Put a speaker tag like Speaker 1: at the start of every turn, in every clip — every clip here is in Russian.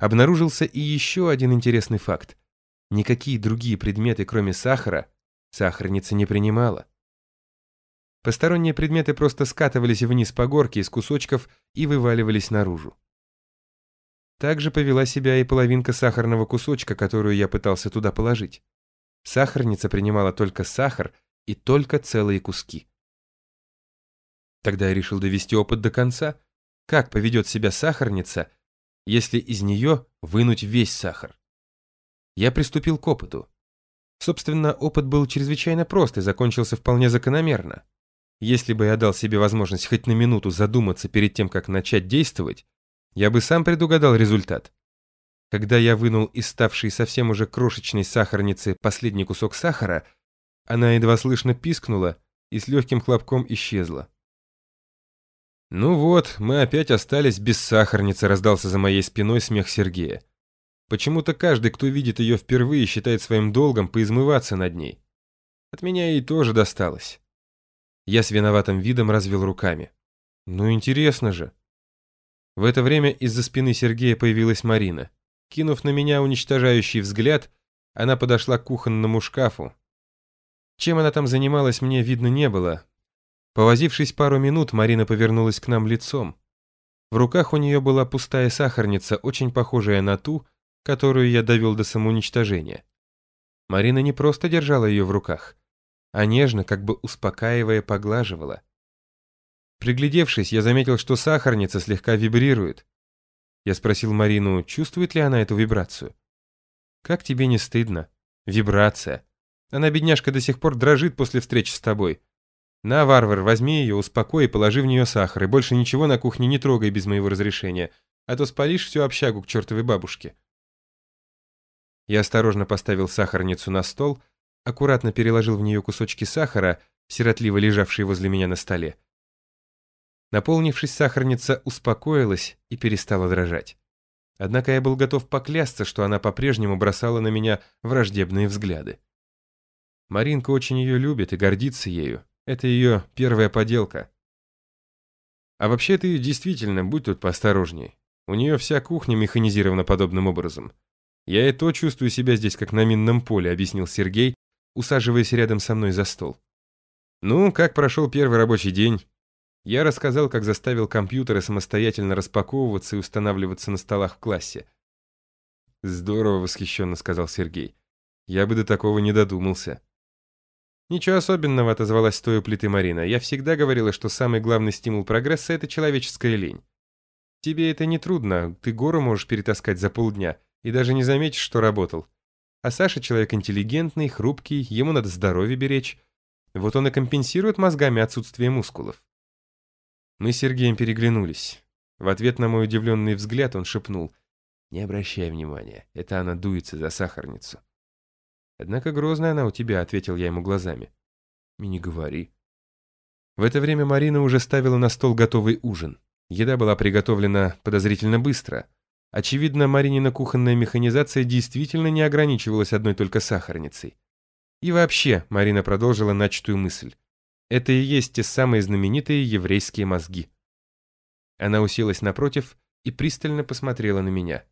Speaker 1: обнаружился и еще один интересный факт. Никакие другие предметы, кроме сахара, сахарница не принимала. Посторонние предметы просто скатывались вниз по горке из кусочков и вываливались наружу. Так же повела себя и половинка сахарного кусочка, которую я пытался туда положить. Сахарница принимала только сахар и только целые куски. Тогда я решил довести опыт до конца. Как поведет себя сахарница, если из нее вынуть весь сахар? Я приступил к опыту. Собственно, опыт был чрезвычайно прост и закончился вполне закономерно. Если бы я дал себе возможность хоть на минуту задуматься перед тем, как начать действовать, я бы сам предугадал результат. Когда я вынул из ставшей совсем уже крошечной сахарницы последний кусок сахара, она едва слышно пискнула и с легким хлопком исчезла. «Ну вот, мы опять остались без сахарницы», — раздался за моей спиной смех Сергея. Почему-то каждый, кто видит ее впервые, считает своим долгом поизмываться над ней. От меня ей тоже досталось. Я с виноватым видом развел руками. Ну интересно же. В это время из-за спины Сергея появилась Марина. Кинув на меня уничтожающий взгляд, она подошла к кухонному шкафу. Чем она там занималась, мне видно не было, Повозившись пару минут, Марина повернулась к нам лицом. В руках у нее была пустая сахарница, очень похожая на ту, которую я довел до самоуничтожения. Марина не просто держала ее в руках, а нежно, как бы успокаивая, поглаживала. Приглядевшись, я заметил, что сахарница слегка вибрирует. Я спросил Марину, чувствует ли она эту вибрацию. «Как тебе не стыдно? Вибрация. Она, бедняжка, до сих пор дрожит после встречи с тобой. «На, варвар, возьми ее, успокой и положи в нее сахар, и больше ничего на кухне не трогай без моего разрешения, а то спалишь всю общагу к чертовой бабушке». Я осторожно поставил сахарницу на стол, аккуратно переложил в нее кусочки сахара, сиротливо лежавшие возле меня на столе. Наполнившись, сахарница успокоилась и перестала дрожать. Однако я был готов поклясться, что она по-прежнему бросала на меня враждебные взгляды. Маринка очень ее любит и гордится ею, это ее первая поделка. А вообще ты действительно будь тут поосторожней. У нее вся кухня механизирована подобным образом. Я и то чувствую себя здесь как на минном поле, объяснил Сергей, усаживаясь рядом со мной за стол. Ну, как прошел первый рабочий день? Я рассказал, как заставил компьютеры самостоятельно распаковываться и устанавливаться на столах в классе. «Здорово», — восхищенно сказал Сергей. «Я бы до такого не додумался». «Ничего особенного», — отозвалась стоя плиты Марина. «Я всегда говорила, что самый главный стимул прогресса — это человеческая лень. Тебе это не трудно, ты гору можешь перетаскать за полдня и даже не заметишь, что работал. А Саша человек интеллигентный, хрупкий, ему надо здоровье беречь. Вот он и компенсирует мозгами отсутствие мускулов». Мы с Сергеем переглянулись. В ответ на мой удивленный взгляд он шепнул. «Не обращай внимания, это она дуется за сахарницу». «Однако грозная она у тебя», — ответил я ему глазами. «И не говори». В это время Марина уже ставила на стол готовый ужин. Еда была приготовлена подозрительно быстро. Очевидно, Маринина кухонная механизация действительно не ограничивалась одной только сахарницей. И вообще, Марина продолжила начатую мысль. Это и есть те самые знаменитые еврейские мозги. Она уселась напротив и пристально посмотрела на меня.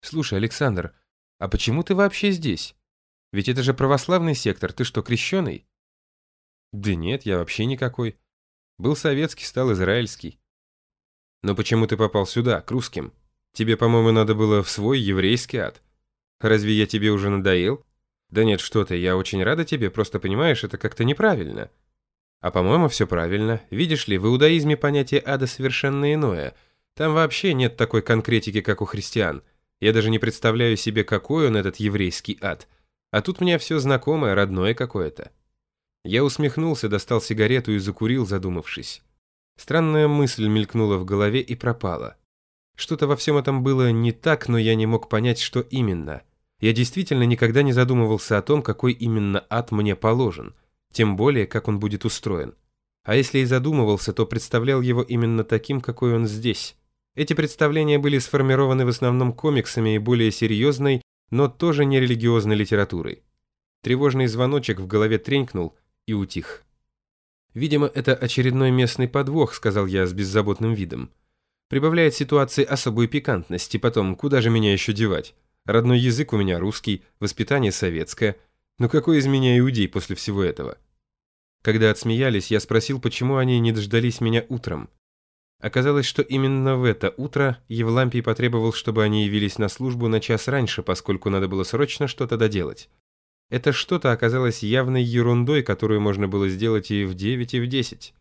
Speaker 1: «Слушай, Александр, «А почему ты вообще здесь? Ведь это же православный сектор, ты что, крещеный?» «Да нет, я вообще никакой. Был советский, стал израильский». «Но почему ты попал сюда, к русским? Тебе, по-моему, надо было в свой еврейский ад. Разве я тебе уже надоел?» «Да нет, что ты, я очень рада тебе, просто понимаешь, это как-то неправильно». «А по-моему, все правильно. Видишь ли, в иудаизме понятие ада совершенно иное. Там вообще нет такой конкретики, как у христиан». Я даже не представляю себе, какой он этот еврейский ад. А тут мне все знакомое, родное какое-то. Я усмехнулся, достал сигарету и закурил, задумавшись. Странная мысль мелькнула в голове и пропала. Что-то во всем этом было не так, но я не мог понять, что именно. Я действительно никогда не задумывался о том, какой именно ад мне положен, тем более, как он будет устроен. А если и задумывался, то представлял его именно таким, какой он здесь. Эти представления были сформированы в основном комиксами и более серьезной, но тоже не религиозной литературой. Тревожный звоночек в голове тренькнул и утих. «Видимо, это очередной местный подвох», — сказал я с беззаботным видом. Прибавляет ситуации особую пикантность, и потом, куда же меня еще девать? Родной язык у меня русский, воспитание советское. Ну какой из меня иудей после всего этого? Когда отсмеялись, я спросил, почему они не дождались меня утром. Оказалось, что именно в это утро Евлампий потребовал, чтобы они явились на службу на час раньше, поскольку надо было срочно что-то доделать. Это что-то оказалось явной ерундой, которую можно было сделать и в 9, и в 10.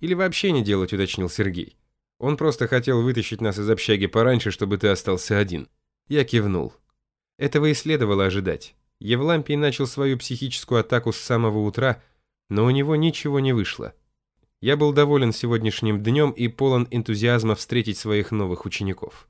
Speaker 1: Или вообще не делать, уточнил Сергей. Он просто хотел вытащить нас из общаги пораньше, чтобы ты остался один. Я кивнул. Этого и следовало ожидать. Евлампий начал свою психическую атаку с самого утра, но у него ничего не вышло. Я был доволен сегодняшним днем и полон энтузиазма встретить своих новых учеников.